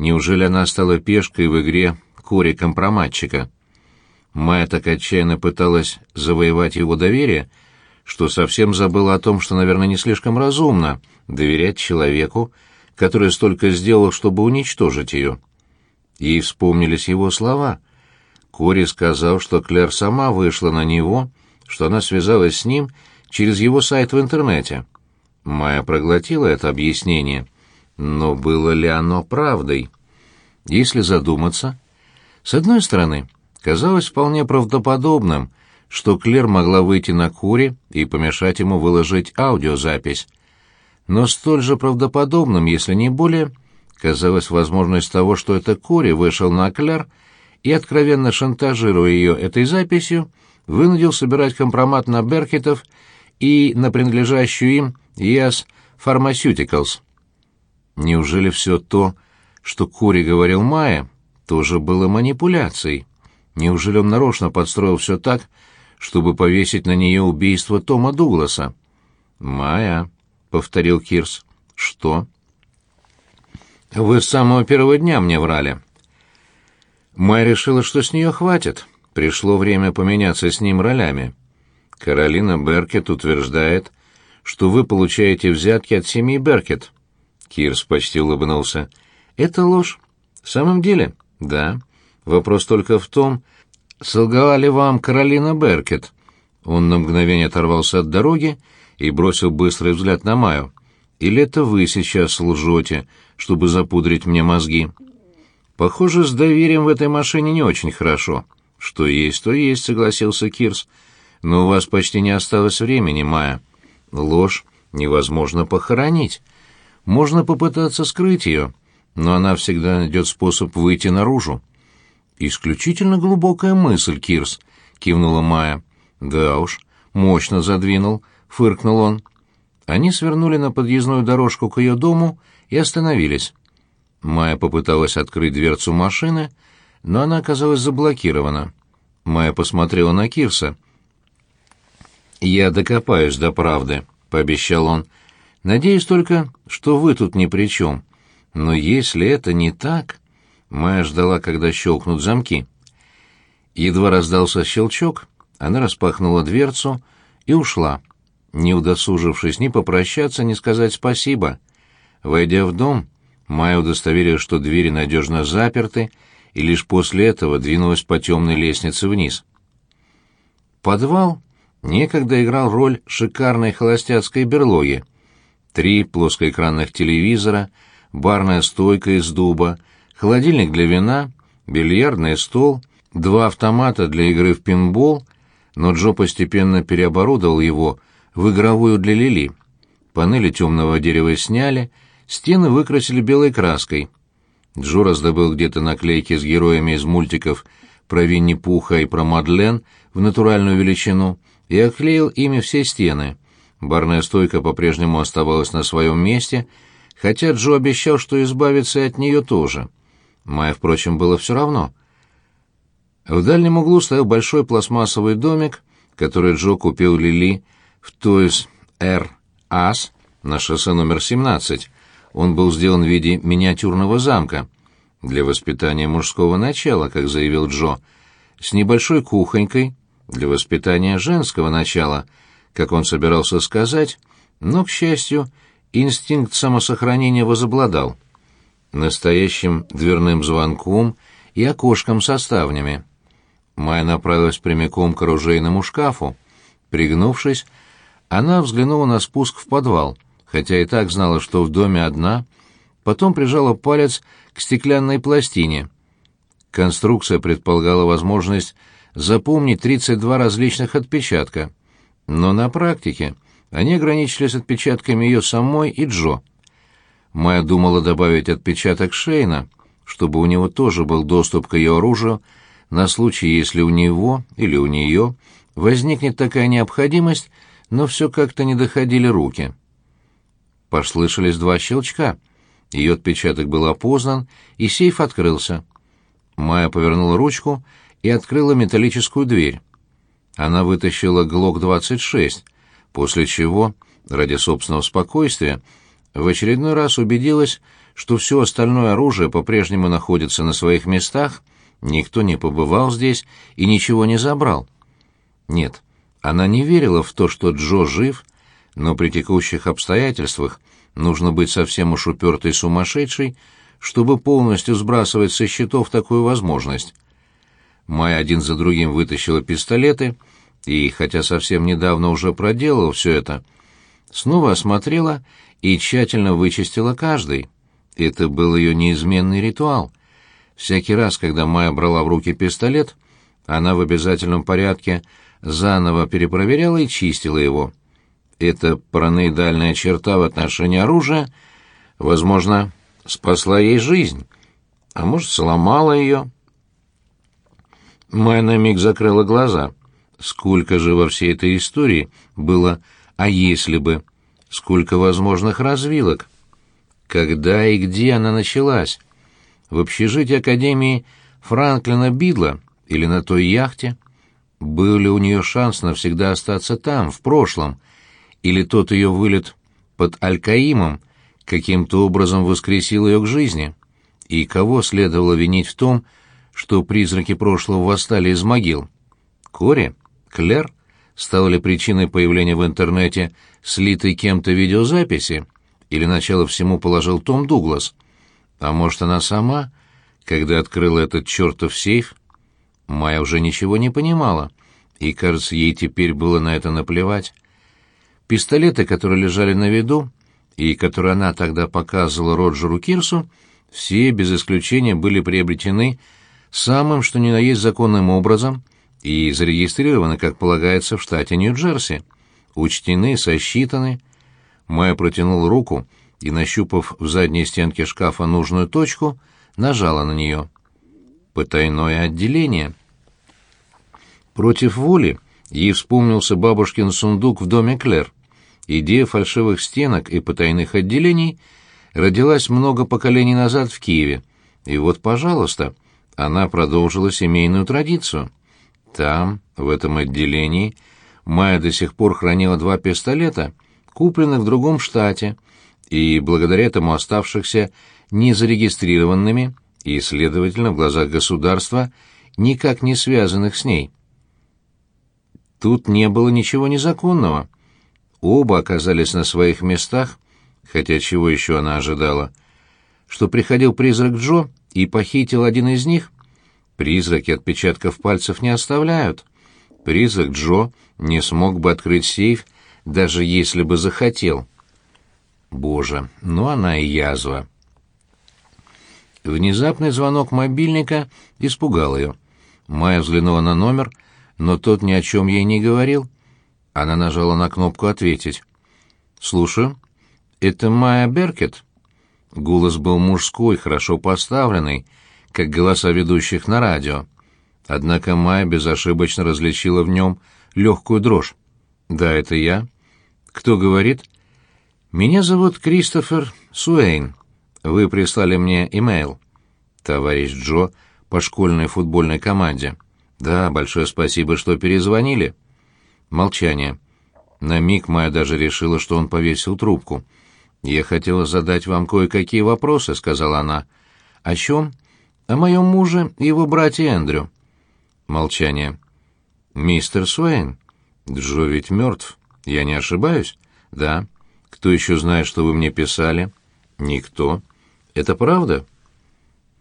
Неужели она стала пешкой в игре Кори-компроматчика? Майя так отчаянно пыталась завоевать его доверие, что совсем забыла о том, что, наверное, не слишком разумно доверять человеку, который столько сделал, чтобы уничтожить ее. Ей вспомнились его слова. Кори сказал, что Клэр сама вышла на него, что она связалась с ним через его сайт в интернете. Майя проглотила это объяснение, но было ли оно правдой? Если задуматься, с одной стороны, казалось вполне правдоподобным, что Клер могла выйти на Кури и помешать ему выложить аудиозапись. Но столь же правдоподобным, если не более, казалась возможность того, что это Кури вышел на Клер и, откровенно шантажируя ее этой записью, вынудил собирать компромат на Беркетов и на принадлежащую им Yes Pharmaceuticals. Неужели все то, что Кури говорил Майе, тоже было манипуляцией? Неужели он нарочно подстроил все так, чтобы повесить на нее убийство Тома Дугласа? «Майя», — повторил Кирс. «Что?» «Вы с самого первого дня мне врали». Майя решила, что с нее хватит. Пришло время поменяться с ним ролями. Каролина Беркет утверждает, что вы получаете взятки от семьи Беркет. Кирс почти улыбнулся. Это ложь. В самом деле, да. Вопрос только в том, солгала ли вам Каролина Беркет. Он на мгновение оторвался от дороги и бросил быстрый взгляд на Маю. Или это вы сейчас лжете, чтобы запудрить мне мозги? Похоже, с доверием в этой машине не очень хорошо. Что есть, то есть, согласился Кирс но у вас почти не осталось времени, Майя. Ложь невозможно похоронить. Можно попытаться скрыть ее, но она всегда найдет способ выйти наружу. «Исключительно глубокая мысль, Кирс», — кивнула Майя. «Да уж, мощно задвинул», — фыркнул он. Они свернули на подъездную дорожку к ее дому и остановились. Майя попыталась открыть дверцу машины, но она оказалась заблокирована. Майя посмотрела на Кирса — «Я докопаюсь до правды», — пообещал он. «Надеюсь только, что вы тут ни при чем. Но если это не так...» Майя ждала, когда щелкнут замки. Едва раздался щелчок, она распахнула дверцу и ушла, не удосужившись ни попрощаться, ни сказать спасибо. Войдя в дом, Майя удостоверилась, что двери надежно заперты, и лишь после этого двинулась по темной лестнице вниз. Подвал некогда играл роль шикарной холостяцкой берлоги. Три плоскоэкранных телевизора, барная стойка из дуба, холодильник для вина, бильярдный стол, два автомата для игры в пинбол, но Джо постепенно переоборудовал его в игровую для Лили. Панели темного дерева сняли, стены выкрасили белой краской. Джо раздобыл где-то наклейки с героями из мультиков про Винни-Пуха и про Мадлен в натуральную величину — и оклеил ими все стены. Барная стойка по-прежнему оставалась на своем месте, хотя Джо обещал, что избавится от нее тоже. Майе, впрочем, было все равно. В дальнем углу стоял большой пластмассовый домик, который Джо купил Лили в Toys R Us на шоссе номер 17. Он был сделан в виде миниатюрного замка для воспитания мужского начала, как заявил Джо, с небольшой кухонькой, для воспитания женского начала, как он собирался сказать, но, к счастью, инстинкт самосохранения возобладал. Настоящим дверным звонком и окошком со ставнями. Майя направилась прямиком к оружейному шкафу. Пригнувшись, она взглянула на спуск в подвал, хотя и так знала, что в доме одна, потом прижала палец к стеклянной пластине. Конструкция предполагала возможность запомнить 32 различных отпечатка, но на практике они ограничились отпечатками ее самой и Джо. Майя думала добавить отпечаток Шейна, чтобы у него тоже был доступ к ее оружию на случай, если у него или у нее возникнет такая необходимость, но все как-то не доходили руки. Послышались два щелчка. Ее отпечаток был опознан, и сейф открылся. Майя повернула ручку и открыла металлическую дверь. Она вытащила ГЛОК-26, после чего, ради собственного спокойствия, в очередной раз убедилась, что все остальное оружие по-прежнему находится на своих местах, никто не побывал здесь и ничего не забрал. Нет, она не верила в то, что Джо жив, но при текущих обстоятельствах нужно быть совсем уж упертой сумасшедшей, чтобы полностью сбрасывать со счетов такую возможность. Майя один за другим вытащила пистолеты и, хотя совсем недавно уже проделала все это, снова осмотрела и тщательно вычистила каждый. Это был ее неизменный ритуал. Всякий раз, когда Майя брала в руки пистолет, она в обязательном порядке заново перепроверяла и чистила его. Эта параноидальная черта в отношении оружия, возможно, спасла ей жизнь, а может, сломала ее. Майя на миг закрыла глаза. Сколько же во всей этой истории было «а если бы», сколько возможных развилок. Когда и где она началась? В общежитии Академии Франклина Бидла или на той яхте? Был ли у нее шанс навсегда остаться там, в прошлом? Или тот ее вылет под Алькаимом каким-то образом воскресил ее к жизни? И кого следовало винить в том, что призраки прошлого восстали из могил? Кори? Клер? Стало ли причиной появления в интернете слитой кем-то видеозаписи? Или начало всему положил Том Дуглас? А может, она сама, когда открыла этот чертов сейф? Майя уже ничего не понимала, и, кажется, ей теперь было на это наплевать. Пистолеты, которые лежали на виду, и которые она тогда показывала Роджеру Кирсу, все, без исключения, были приобретены самым что ни на есть законным образом и зарегистрированы, как полагается, в штате Нью-Джерси. Учтены, сосчитаны. Майя протянул руку и, нащупав в задней стенке шкафа нужную точку, нажала на нее. Потайное отделение. Против воли ей вспомнился бабушкин сундук в доме Клер. Идея фальшивых стенок и потайных отделений родилась много поколений назад в Киеве, и вот, пожалуйста, она продолжила семейную традицию. Там, в этом отделении, Майя до сих пор хранила два пистолета, купленных в другом штате, и благодаря этому оставшихся незарегистрированными и, следовательно, в глазах государства, никак не связанных с ней. Тут не было ничего незаконного. Оба оказались на своих местах, хотя чего еще она ожидала? Что приходил призрак Джо и похитил один из них? Призраки отпечатков пальцев не оставляют. Призрак Джо не смог бы открыть сейф, даже если бы захотел. Боже, ну она и язва. Внезапный звонок мобильника испугал ее. Майя взглянула на номер — но тот ни о чем ей не говорил. Она нажала на кнопку «Ответить». «Слушаю. Это Майя Беркет?» Голос был мужской, хорошо поставленный, как голоса ведущих на радио. Однако Майя безошибочно различила в нем легкую дрожь. «Да, это я. Кто говорит?» «Меня зовут Кристофер Суэйн. Вы прислали мне имейл. Товарищ Джо по школьной футбольной команде». «Да, большое спасибо, что перезвонили». Молчание. На миг Майя даже решила, что он повесил трубку. «Я хотела задать вам кое-какие вопросы», — сказала она. «О чем?» «О моем муже и его брате Эндрю». Молчание. «Мистер Суэйн, Джо ведь мертв. Я не ошибаюсь?» «Да. Кто еще знает, что вы мне писали?» «Никто». «Это правда?»